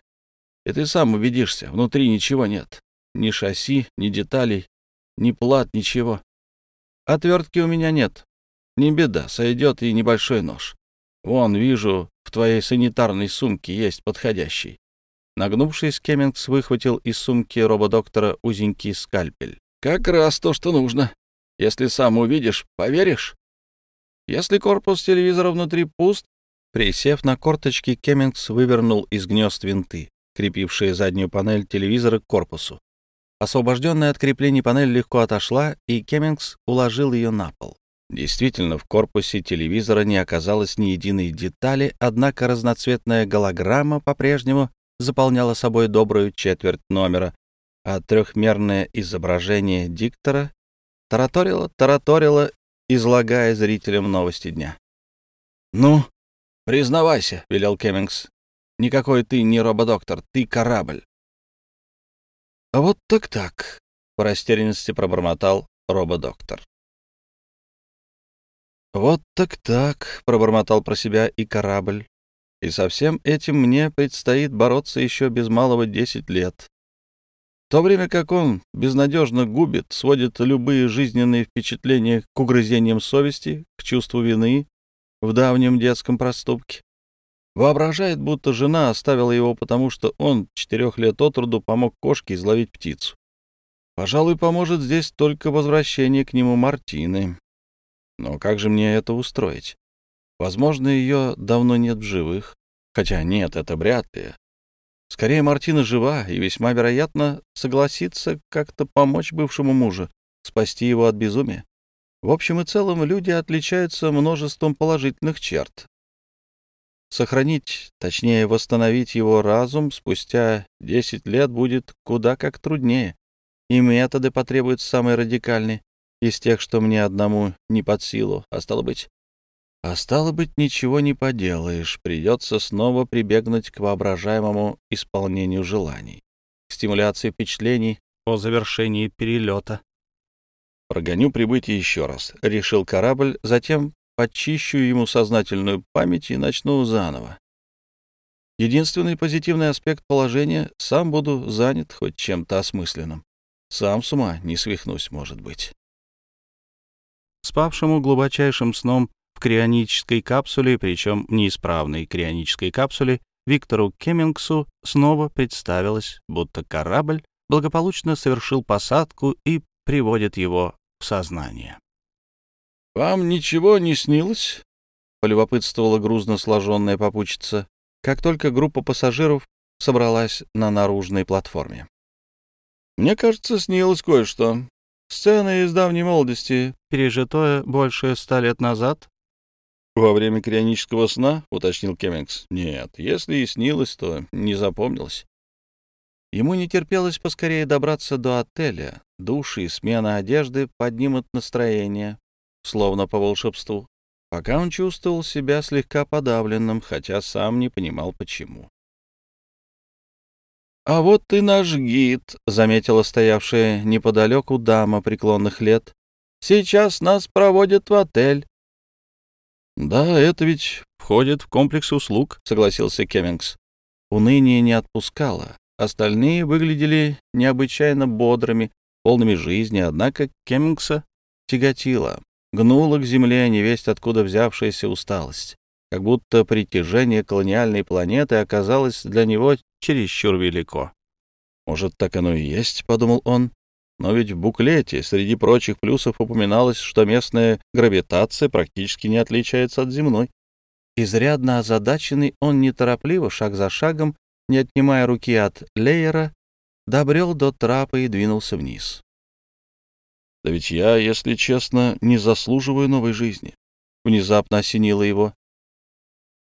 Speaker 2: и ты сам убедишься, внутри ничего нет. Ни шасси, ни деталей, ни плат, ничего. Отвертки у меня нет. Не беда, сойдет и небольшой нож. Вон, вижу, в твоей санитарной сумке есть подходящий. Нагнувшись, Кеммингс выхватил из сумки рободоктора узенький скальпель. «Как раз то, что нужно. Если сам увидишь, поверишь?» Если корпус телевизора внутри пуст, Присев на корточки, Кеммингс вывернул из гнезд винты, крепившие заднюю панель телевизора к корпусу. Освобожденная от креплений панель легко отошла, и Кеммингс уложил ее на пол. Действительно, в корпусе телевизора не оказалось ни единой детали, однако разноцветная голограмма по-прежнему заполняла собой добрую четверть номера, а трехмерное изображение диктора тараторило, тараторило, излагая зрителям новости дня. «Ну, «Признавайся», — велел Кеммингс. «Никакой ты не рободоктор, ты корабль». «А вот так-так», — по растерянности пробормотал рободоктор. «Вот так-так», — пробормотал про себя и корабль. «И со всем этим мне предстоит бороться еще без малого десять лет. В то время как он безнадежно губит, сводит любые жизненные впечатления к угрызениям совести, к чувству вины, в давнем детском проступке. Воображает, будто жена оставила его, потому что он четырех лет от роду помог кошке изловить птицу. Пожалуй, поможет здесь только возвращение к нему Мартины. Но как же мне это устроить? Возможно, ее давно нет в живых. Хотя нет, это вряд ли. Скорее, Мартина жива и весьма вероятно согласится как-то помочь бывшему мужу, спасти его от безумия. В общем и целом, люди отличаются множеством положительных черт. Сохранить, точнее восстановить его разум спустя 10 лет будет куда как труднее, и методы потребуются самые радикальные, из тех, что мне одному не под силу, а стало быть... А стало быть, ничего не поделаешь, придется снова прибегнуть к воображаемому исполнению желаний, к стимуляции впечатлений по завершении перелета. Прогоню прибытие еще раз, — решил корабль, затем почищу ему сознательную память и начну заново. Единственный позитивный аспект положения — сам буду занят хоть чем-то осмысленным. Сам с ума не свихнусь, может быть. Спавшему глубочайшим сном в крионической капсуле, причем неисправной крионической капсуле, Виктору Кеммингсу снова представилось, будто корабль благополучно совершил посадку и приводит его в сознание. «Вам ничего не снилось?» — полюбопытствовала грузно сложенная попутчица, как только группа пассажиров собралась на наружной платформе. «Мне кажется, снилось кое-что. Сцена из давней молодости, пережитое больше ста лет назад?»
Speaker 1: «Во время крионического сна?» — уточнил Кеммингс. «Нет, если и снилось, то не запомнилось». Ему не терпелось поскорее добраться до отеля. Души и смена одежды поднимут настроение, словно по волшебству. Пока он чувствовал себя слегка подавленным, хотя сам не понимал, почему. «А вот и наш гид», — заметила стоявшая неподалеку дама преклонных лет. «Сейчас нас проводят в отель». «Да, это ведь входит в комплекс услуг», — согласился Кеммингс. Уныние не отпускало. Остальные выглядели необычайно бодрыми, полными жизни, однако Кеммингса тяготило, гнула к земле невесть откуда взявшаяся усталость как будто притяжение колониальной планеты оказалось для него чересчур велико. «Может, так оно и есть», — подумал он. Но ведь в буклете среди прочих плюсов упоминалось, что местная гравитация практически не отличается от земной. Изрядно озадаченный, он неторопливо, шаг за шагом, не отнимая руки от леера, добрел до трапа и двинулся вниз. «Да ведь я, если честно, не заслуживаю новой жизни», — внезапно осенило его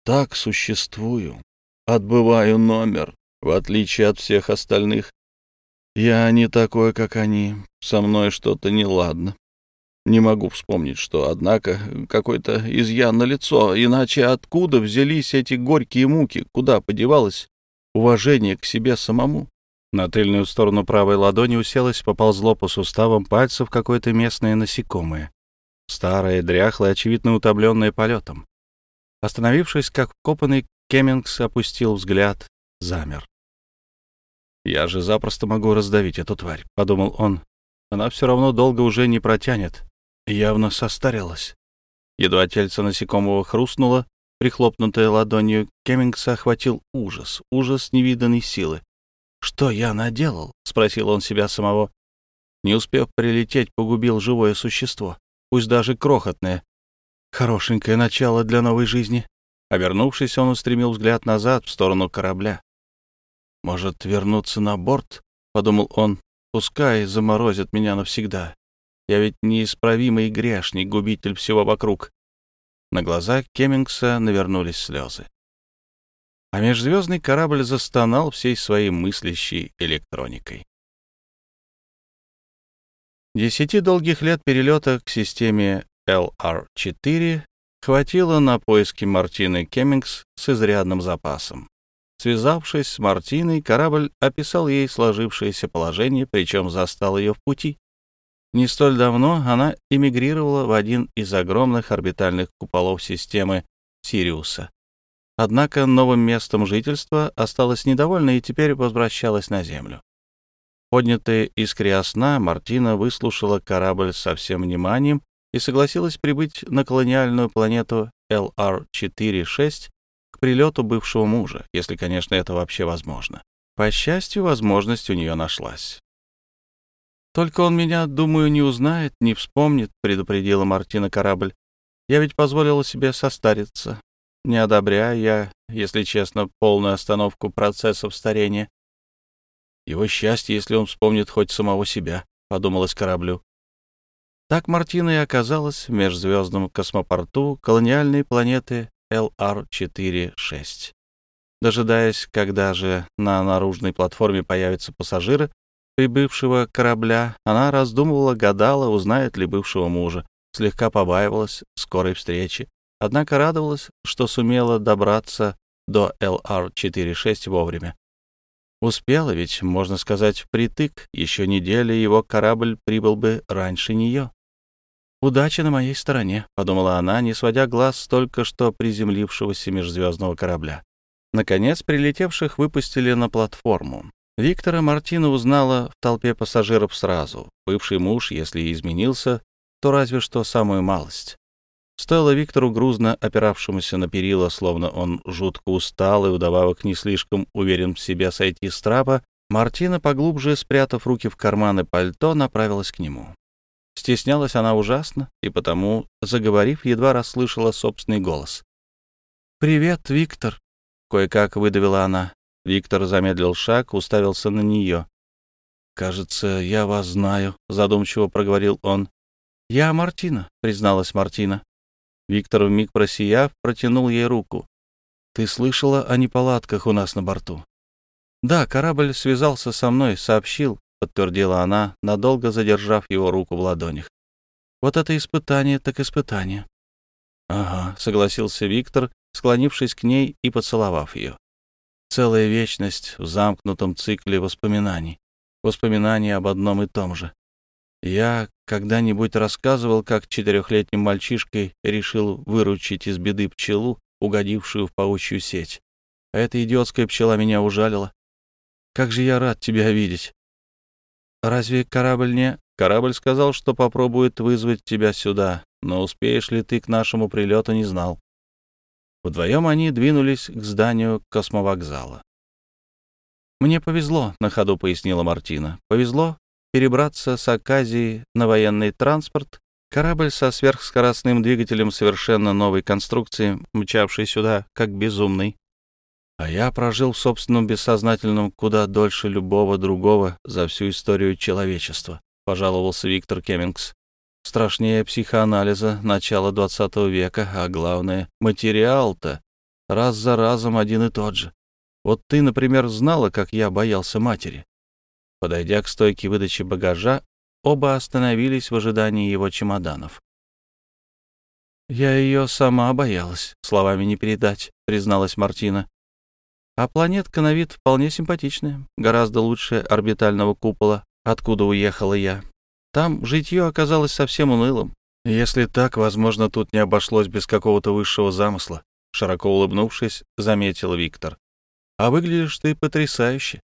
Speaker 1: так существую, отбываю номер, в отличие от всех остальных. Я не такой, как они, со мной что-то неладно. Не могу вспомнить, что, однако, какой-то изъян на лицо, иначе откуда взялись эти горькие муки, куда подевалось уважение к себе самому? На тыльную сторону правой ладони уселось, поползло по суставам пальцев какое-то местное насекомое. Старое, дряхлое, очевидно утомленное полетом. Остановившись, как вкопанный, Кеммингс опустил взгляд, замер. «Я же запросто могу раздавить эту тварь», — подумал он. «Она все равно долго уже не протянет. Явно состарилась». Едва тельце насекомого хрустнуло, прихлопнутое ладонью, Кеммингса охватил ужас, ужас невиданной силы. «Что я наделал?» — спросил он себя самого. Не успев прилететь, погубил живое существо, пусть даже крохотное, Хорошенькое начало для новой жизни. Обернувшись, он устремил взгляд назад, в сторону корабля. «Может, вернуться на борт?» — подумал он. «Пускай заморозят меня навсегда. Я ведь неисправимый грешник, губитель всего вокруг». На глаза Кеммингса навернулись слезы. А межзвездный корабль застонал всей своей мыслящей электроникой. Десяти долгих лет перелета к системе LR-4 хватило на поиски Мартины Кеммингс с изрядным запасом. Связавшись с Мартиной, корабль описал ей сложившееся положение, причем застал ее в пути. Не столь давно она эмигрировала в один из огромных орбитальных куполов системы Сириуса. Однако новым местом жительства осталась недовольна и теперь возвращалась на Землю. Поднятая из криосна, Мартина выслушала корабль со всем вниманием и согласилась прибыть на колониальную планету LR-46 к прилету бывшего мужа, если, конечно, это вообще возможно. По счастью, возможность у нее нашлась. «Только он меня, думаю, не узнает, не вспомнит», — предупредила Мартина корабль. «Я ведь позволила себе состариться, не одобряя я, если честно, полную остановку процессов старения. Его счастье, если он вспомнит хоть самого себя», — подумалось кораблю. Так Мартина и оказалась в межзвездном космопорту колониальной планеты LR-46. Дожидаясь, когда же на наружной платформе появятся пассажиры прибывшего корабля, она раздумывала, гадала, узнает ли бывшего мужа, слегка побаивалась скорой встречи, однако радовалась, что сумела добраться до LR-46 вовремя. Успела ведь, можно сказать, впритык, еще неделя его корабль прибыл бы раньше нее. «Удача на моей стороне», — подумала она, не сводя глаз с только что приземлившегося межзвездного корабля. Наконец, прилетевших выпустили на платформу. Виктора Мартина узнала в толпе пассажиров сразу. Бывший муж, если и изменился, то разве что самую малость. Стоило Виктору, грузно опиравшемуся на перила, словно он жутко устал и вдобавок не слишком уверен в себе сойти с трапа, Мартина, поглубже спрятав руки в карманы пальто, направилась к нему. Стеснялась она ужасно, и потому, заговорив, едва расслышала собственный голос. «Привет, Виктор!» — кое-как выдавила она. Виктор замедлил шаг, уставился на нее. кажется, я вас знаю», — задумчиво проговорил он.
Speaker 2: «Я Мартина», — призналась Мартина.
Speaker 1: Виктор, вмиг просияв, протянул ей руку. «Ты слышала о неполадках у нас на борту?»
Speaker 2: «Да, корабль связался со мной, сообщил», — подтвердила она, надолго задержав его руку в ладонях. «Вот это испытание так испытание».
Speaker 1: «Ага», — согласился Виктор, склонившись к ней и поцеловав ее. Целая вечность в замкнутом цикле воспоминаний. Воспоминаний об одном и том же. Я когда-нибудь рассказывал, как четырехлетним мальчишкой решил выручить из беды пчелу, угодившую в паучью сеть. А эта идиотская пчела меня ужалила. Как же я рад тебя видеть. Разве корабль не... Корабль сказал, что попробует вызвать тебя сюда, но успеешь ли ты к нашему прилету, не знал. Вдвоем они двинулись к зданию космовокзала.
Speaker 2: «Мне повезло», — на ходу пояснила Мартина. «Повезло перебраться с Аказии на военный транспорт, корабль со сверхскоростным двигателем совершенно новой конструкции, мчавший сюда как безумный.
Speaker 1: А я прожил в собственном бессознательном куда дольше любого другого за всю историю человечества, пожаловался Виктор Кеммингс. Страшнее психоанализа начала XX века, а главное, материал-то раз за разом один и тот же. Вот ты, например, знала, как я боялся матери. Подойдя к стойке выдачи багажа, оба остановились в ожидании его чемоданов.
Speaker 2: «Я ее сама боялась, словами не передать», — призналась Мартина. «А планетка на вид вполне симпатичная, гораздо лучше орбитального купола, откуда уехала я. Там житье оказалось совсем унылым.
Speaker 1: Если так, возможно, тут не обошлось без какого-то высшего замысла», — широко улыбнувшись, заметил Виктор. «А выглядишь ты потрясающе.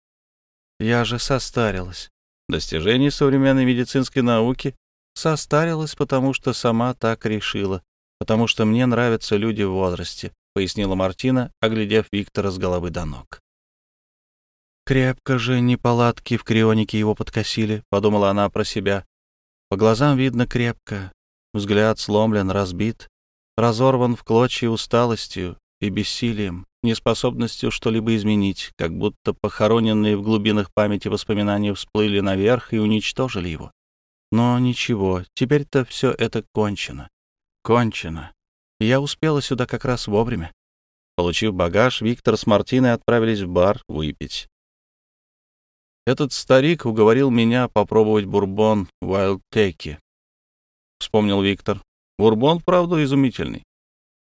Speaker 2: Я же состарилась.
Speaker 1: Достижение современной медицинской науки
Speaker 2: состарилась, потому что сама так решила, потому что мне нравятся люди в возрасте, пояснила Мартина, оглядев Виктора с головы до ног. Крепко же неполадки в крионике его подкосили, подумала она про себя. По глазам видно крепко, взгляд сломлен, разбит, разорван в клочья усталостью и бессилием неспособностью что-либо изменить, как будто похороненные в глубинах памяти воспоминания всплыли наверх и уничтожили его. Но ничего, теперь-то все это кончено. Кончено. Я успела сюда как раз вовремя. Получив багаж, Виктор с Мартиной отправились в бар выпить. Этот старик уговорил меня попробовать бурбон Вайлдтеки. Вспомнил Виктор. Бурбон, правда, изумительный.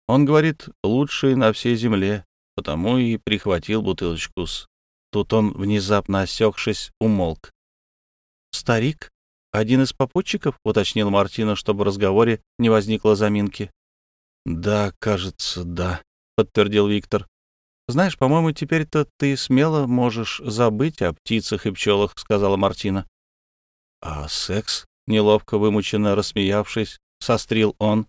Speaker 2: Он говорит, лучший на всей земле потому и прихватил бутылочку с... Тут он, внезапно осекшись, умолк. «Старик? Один из попутчиков?» — уточнил Мартина, чтобы в разговоре не возникло заминки. «Да, кажется, да», — подтвердил Виктор. «Знаешь, по-моему, теперь-то ты смело можешь забыть о птицах и пчелах», — сказала Мартина. «А секс?» — неловко вымученно рассмеявшись, сострил он.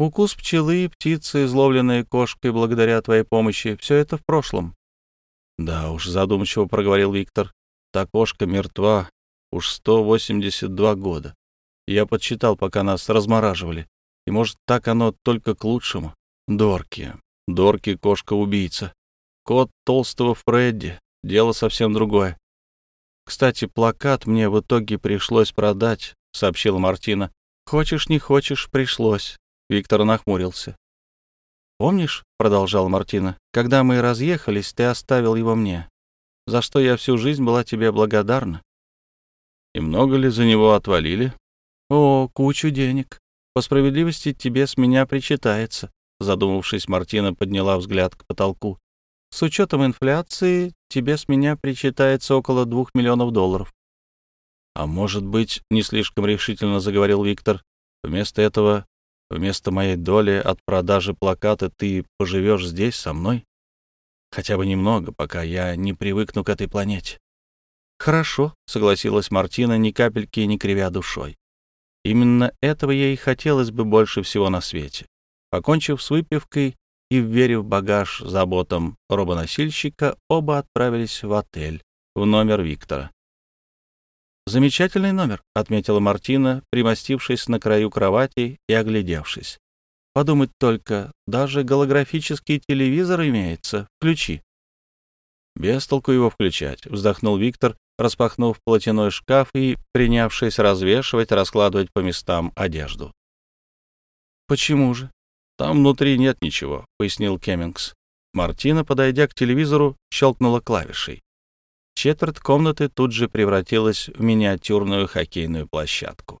Speaker 2: Укус пчелы, птицы, изловленные кошкой благодаря твоей помощи — все это в прошлом. — Да уж, задумчиво проговорил Виктор. Та кошка мертва уж 182 года. Я подсчитал, пока нас размораживали. И, может, так оно только к лучшему. Дорки. Дорки — кошка-убийца. Кот толстого Фредди. Дело совсем другое. Кстати, плакат мне в итоге пришлось продать, — сообщила Мартина. Хочешь, не хочешь, пришлось. Виктор нахмурился. «Помнишь, — продолжал Мартина, — когда мы разъехались, ты оставил его мне, за что я всю жизнь была тебе благодарна?» «И много ли за него отвалили?» «О, кучу денег. По справедливости тебе с меня причитается», — задумавшись, Мартина подняла взгляд к потолку. «С учетом инфляции тебе с меня причитается около двух миллионов долларов». «А может быть, — не слишком решительно заговорил Виктор, — вместо этого Вместо моей доли от продажи плаката ты поживешь здесь со мной? Хотя бы немного, пока я не привыкну к этой планете. Хорошо, согласилась Мартина, ни капельки не кривя душой. Именно этого ей хотелось бы больше всего на свете. Покончив с выпивкой и вверив багаж заботам робоносильщика, оба отправились в отель, в номер Виктора. «Замечательный номер», — отметила Мартина, примостившись на краю кровати и оглядевшись. «Подумать только, даже голографический телевизор имеется. Включи».
Speaker 1: Без толку его включать, вздохнул Виктор, распахнув платяной шкаф и принявшись развешивать, раскладывать по местам одежду.
Speaker 2: «Почему же?»
Speaker 1: «Там внутри нет ничего», — пояснил Кеммингс. Мартина, подойдя к телевизору, щелкнула клавишей. Четверть комнаты тут же превратилась в миниатюрную хоккейную площадку.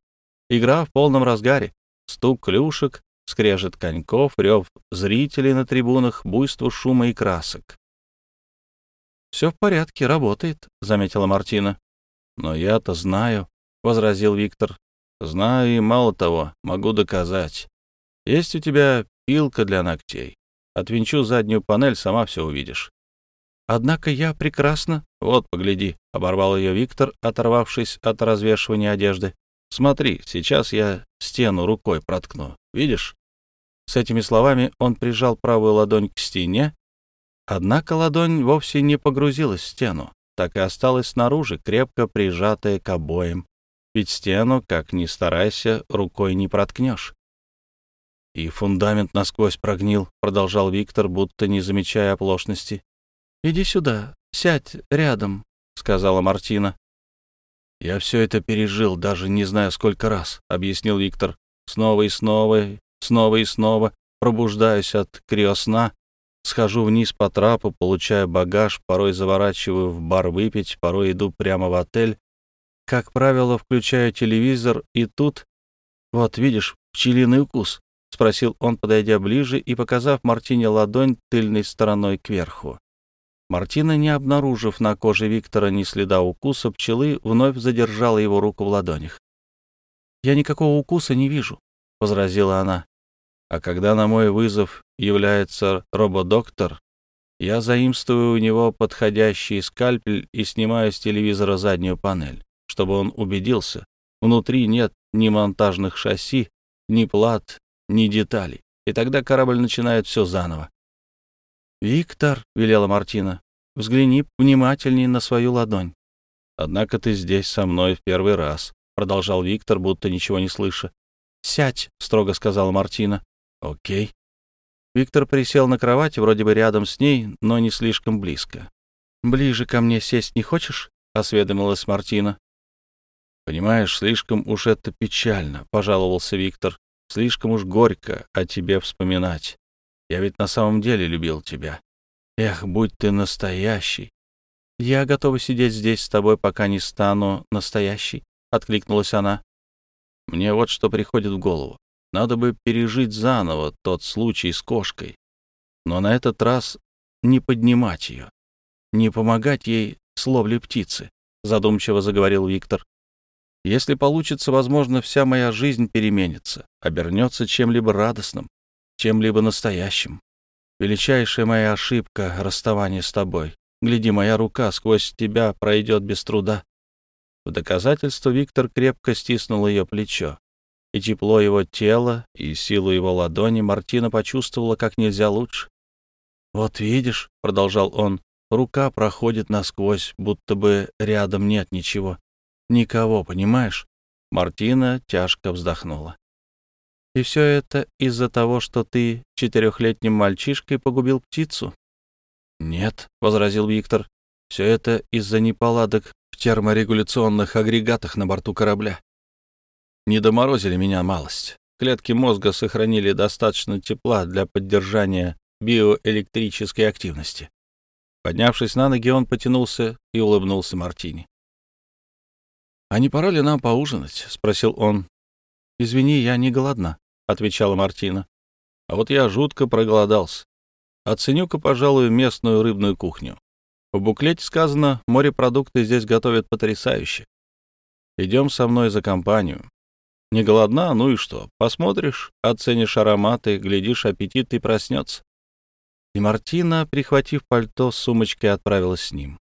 Speaker 1: Игра в полном разгаре. Стук клюшек, скрежет коньков, рев зрителей на трибунах, буйство шума и красок.
Speaker 2: «Все в порядке, работает», — заметила Мартина.
Speaker 1: «Но я-то знаю», — возразил Виктор. «Знаю и, мало того, могу доказать. Есть у тебя пилка для ногтей. Отвинчу заднюю панель, сама все увидишь».
Speaker 2: «Однако я прекрасно...»
Speaker 1: «Вот, погляди», — оборвал ее Виктор, оторвавшись от развешивания одежды. «Смотри, сейчас я стену рукой проткну. Видишь?» С этими словами он прижал правую ладонь к стене, однако ладонь вовсе не погрузилась в стену, так и осталась снаружи, крепко прижатая к обоим. Ведь стену, как ни старайся, рукой не проткнешь. «И фундамент насквозь прогнил», — продолжал Виктор, будто не замечая оплошности.
Speaker 2: «Иди сюда, сядь рядом», — сказала Мартина.
Speaker 1: «Я все это пережил, даже не знаю сколько раз», — объяснил Виктор. «Снова и снова, снова и снова пробуждаюсь от криосна, схожу вниз по трапу, получаю багаж, порой заворачиваю в бар выпить, порой иду прямо в отель. Как правило, включаю телевизор, и тут... Вот, видишь, пчелиный укус. — спросил он, подойдя ближе и показав Мартине ладонь тыльной стороной кверху. Мартина, не обнаружив на коже Виктора ни следа укуса пчелы, вновь задержала его руку в ладонях.
Speaker 2: «Я никакого укуса не вижу», — возразила она.
Speaker 1: «А когда на мой вызов является рободоктор, я заимствую у него подходящий скальпель и снимаю с телевизора заднюю панель, чтобы он убедился, внутри нет ни монтажных шасси, ни плат, ни деталей. И тогда корабль начинает все заново.
Speaker 2: «Виктор», — велела Мартина, — «взгляни внимательнее на свою ладонь».
Speaker 1: «Однако ты здесь со мной в первый раз», — продолжал Виктор, будто ничего не слыша.
Speaker 2: «Сядь», — строго сказала Мартина.
Speaker 1: «Окей».
Speaker 2: Виктор присел на кровать, вроде бы рядом с ней, но не слишком близко. «Ближе ко мне сесть не хочешь?» — осведомилась Мартина.
Speaker 1: «Понимаешь, слишком уж это печально», — пожаловался Виктор. Слишком уж горько о тебе вспоминать. Я ведь на самом деле любил тебя. Эх, будь ты настоящий.
Speaker 2: Я готова сидеть здесь с тобой, пока не стану настоящей, — откликнулась она.
Speaker 1: Мне вот что приходит в голову. Надо бы пережить заново тот случай с кошкой. Но на этот раз не поднимать ее, не помогать ей с ловлей птицы, — задумчиво заговорил Виктор. Если получится, возможно, вся моя жизнь переменится, обернется чем-либо радостным, чем-либо настоящим. Величайшая моя ошибка — расставание с тобой. Гляди, моя рука сквозь тебя пройдет без труда. В доказательство Виктор крепко стиснул ее плечо. И тепло его тела, и силу его ладони Мартина почувствовала как нельзя лучше. «Вот видишь», — продолжал он, — «рука проходит насквозь, будто бы рядом нет ничего. Никого, понимаешь? Мартина тяжко вздохнула.
Speaker 2: И все это из-за того, что ты четырехлетним мальчишкой погубил птицу?
Speaker 1: Нет, возразил Виктор. Все это из-за неполадок в терморегуляционных агрегатах на борту корабля. Не доморозили меня малость. Клетки мозга сохранили достаточно тепла для поддержания биоэлектрической активности. Поднявшись на ноги, он потянулся и улыбнулся Мартине. «А не пора ли нам поужинать?» — спросил он.
Speaker 2: «Извини, я не голодна», — отвечала Мартина.
Speaker 1: «А вот я жутко проголодался. Оценю-ка, пожалуй, местную рыбную кухню. В буклете сказано, морепродукты здесь готовят потрясающе. Идем со мной за компанию. Не голодна? Ну и что? Посмотришь, оценишь ароматы, глядишь, аппетит и проснется». И Мартина, прихватив пальто с сумочкой, отправилась с ним.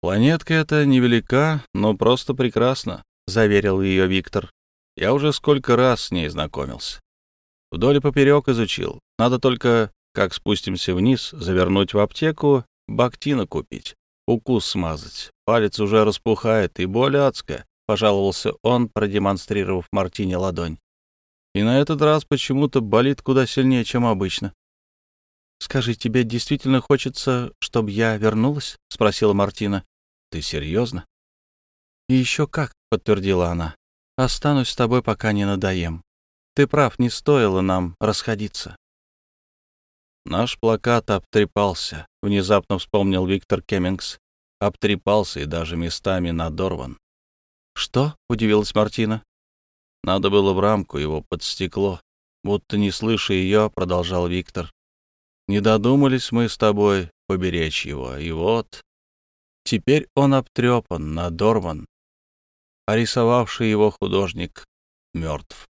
Speaker 1: «Планетка эта невелика, но просто прекрасна», — заверил ее Виктор. «Я уже сколько раз с ней знакомился. Вдоль и поперек изучил. Надо только, как спустимся вниз, завернуть в аптеку, бактина купить, укус смазать. Палец уже распухает и боль адская», — пожаловался он, продемонстрировав Мартине ладонь. «И на этот раз почему-то болит куда сильнее, чем обычно».
Speaker 2: «Скажи, тебе действительно хочется, чтобы я вернулась?» — спросила Мартина. «Ты серьезно?» «И еще как», — подтвердила она. «Останусь с тобой, пока не надоем. Ты прав, не стоило нам расходиться».
Speaker 1: Наш плакат обтрепался, — внезапно вспомнил Виктор Кеммингс. Обтрепался и даже местами надорван.
Speaker 2: «Что?» — удивилась Мартина.
Speaker 1: Надо было в рамку его под стекло. Будто не слыша ее, продолжал Виктор. Не додумались мы с тобой поберечь его, и вот... Теперь он обтрепан, надорван, а рисовавший его художник мертв.